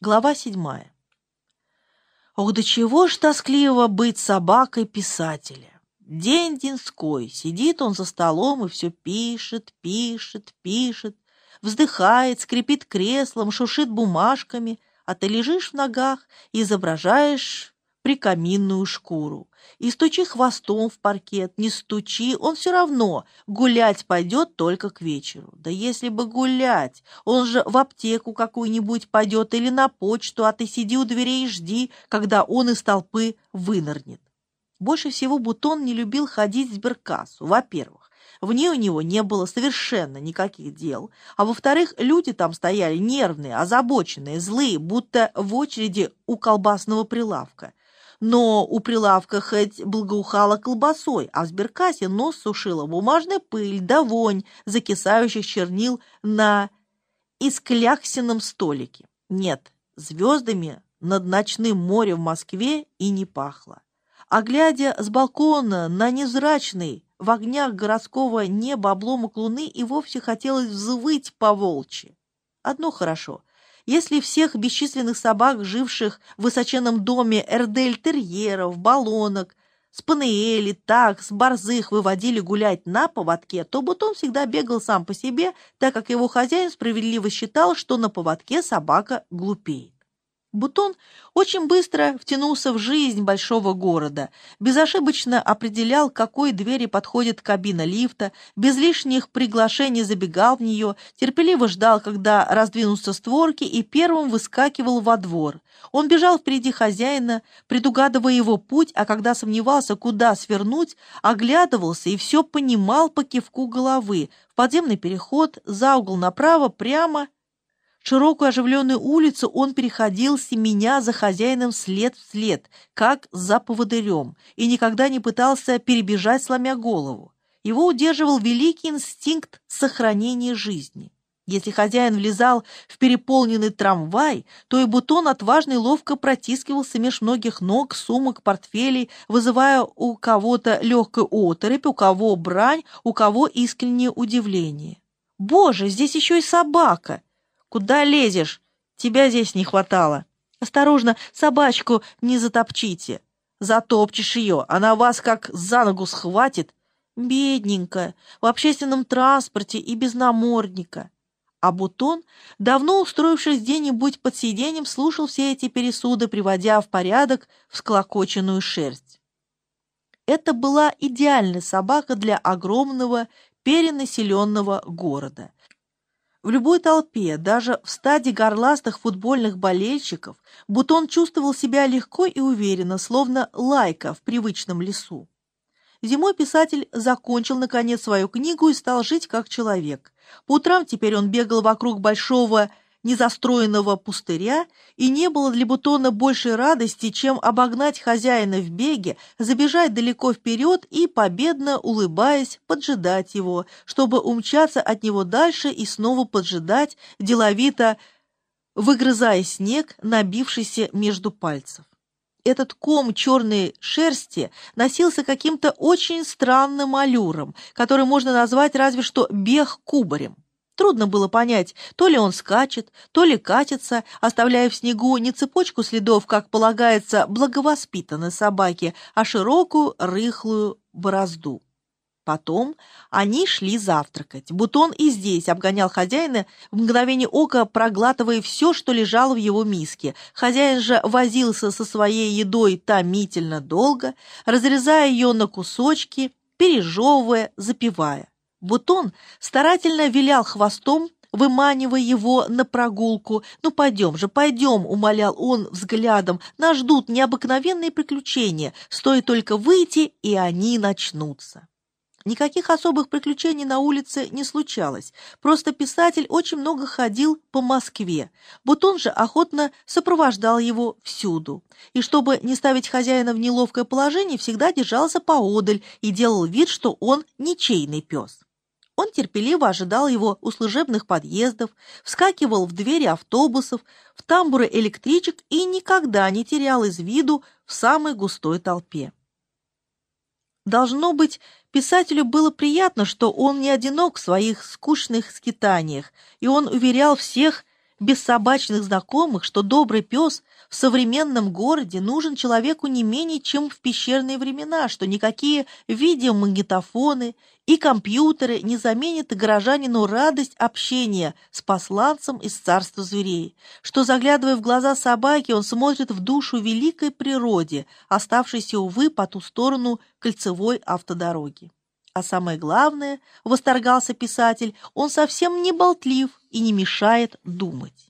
Глава седьмая. Ох, до чего ж тоскливо быть собакой писателя. День денской, сидит он за столом и все пишет, пишет, пишет, вздыхает, скрипит креслом, шушит бумажками, а ты лежишь в ногах и изображаешь прикаминную шкуру. И стучи хвостом в паркет, не стучи, он все равно гулять пойдет только к вечеру. Да если бы гулять, он же в аптеку какую-нибудь пойдет или на почту, а ты сиди у дверей и жди, когда он из толпы вынырнет. Больше всего Бутон не любил ходить в сберкассу, во-первых. В ней у него не было совершенно никаких дел, а во-вторых, люди там стояли нервные, озабоченные, злые, будто в очереди у колбасного прилавка но у прилавка хоть благоухала колбасой, а в сберкассе нос сушила бумажная пыль да вонь закисающих чернил на искляксином столике. Нет, звездами над ночным морем в Москве и не пахло. А глядя с балкона на невзрачный в огнях городского неба обломок луны, и вовсе хотелось взвыть по волчи. Одно хорошо, если всех бесчисленных собак, живших в высоченном доме эрдель-терьеров, баллонок, спаниели, такс, борзых выводили гулять на поводке, то Бутон всегда бегал сам по себе, так как его хозяин справедливо считал, что на поводке собака глупеет. Бутон очень быстро втянулся в жизнь большого города, безошибочно определял, какой двери подходит кабина лифта, без лишних приглашений забегал в нее, терпеливо ждал, когда раздвинутся створки, и первым выскакивал во двор. Он бежал впереди хозяина, предугадывая его путь, а когда сомневался, куда свернуть, оглядывался и все понимал по кивку головы. В подземный переход, за угол направо, прямо — Широкую оживленную улицу он переходил, семеня за хозяином след в след, как за поводырем, и никогда не пытался перебежать, сломя голову. Его удерживал великий инстинкт сохранения жизни. Если хозяин влезал в переполненный трамвай, то и бутон отважно и ловко протискивался меж многих ног, сумок, портфелей, вызывая у кого-то легкую оторопь, у кого брань, у кого искреннее удивление. «Боже, здесь еще и собака!» Куда лезешь? Тебя здесь не хватало. Осторожно, собачку не затопчите. Затопчешь ее, она вас как за ногу схватит. Бедненькая, в общественном транспорте и без намордника. А Бутон, давно устроившись где-нибудь под сиденьем, слушал все эти пересуды, приводя в порядок всклокоченную шерсть. Это была идеальная собака для огромного перенаселенного города. В любой толпе, даже в стаде горластых футбольных болельщиков, Бутон чувствовал себя легко и уверенно, словно лайка в привычном лесу. Зимой писатель закончил, наконец, свою книгу и стал жить как человек. По утрам теперь он бегал вокруг большого незастроенного пустыря, и не было для Бутона большей радости, чем обогнать хозяина в беге, забежать далеко вперед и, победно улыбаясь, поджидать его, чтобы умчаться от него дальше и снова поджидать, деловито выгрызая снег, набившийся между пальцев. Этот ком черной шерсти носился каким-то очень странным аллюром, который можно назвать разве что бег кубарем. Трудно было понять, то ли он скачет, то ли катится, оставляя в снегу не цепочку следов, как полагается благовоспитанной собаке, а широкую рыхлую борозду. Потом они шли завтракать. Бутон и здесь обгонял хозяина, в мгновение ока проглатывая все, что лежало в его миске. Хозяин же возился со своей едой томительно долго, разрезая ее на кусочки, пережевывая, запивая. Бутон старательно вилял хвостом, выманивая его на прогулку. «Ну, пойдем же, пойдем», — умолял он взглядом. «Нас ждут необыкновенные приключения. Стоит только выйти, и они начнутся». Никаких особых приключений на улице не случалось. Просто писатель очень много ходил по Москве. Бутон же охотно сопровождал его всюду. И чтобы не ставить хозяина в неловкое положение, всегда держался поодаль и делал вид, что он ничейный пес. Он терпеливо ожидал его у служебных подъездов, вскакивал в двери автобусов, в тамбуры электричек и никогда не терял из виду в самой густой толпе. Должно быть, писателю было приятно, что он не одинок в своих скучных скитаниях, и он уверял всех без собачных знакомых, что добрый пес в современном городе нужен человеку не менее, чем в пещерные времена, что никакие видеомагнитофоны и компьютеры не заменят горожанину радость общения с посланцем из царства зверей, что, заглядывая в глаза собаки, он смотрит в душу великой природе, оставшейся, увы, по ту сторону кольцевой автодороги. А самое главное, восторгался писатель, он совсем не болтлив и не мешает думать.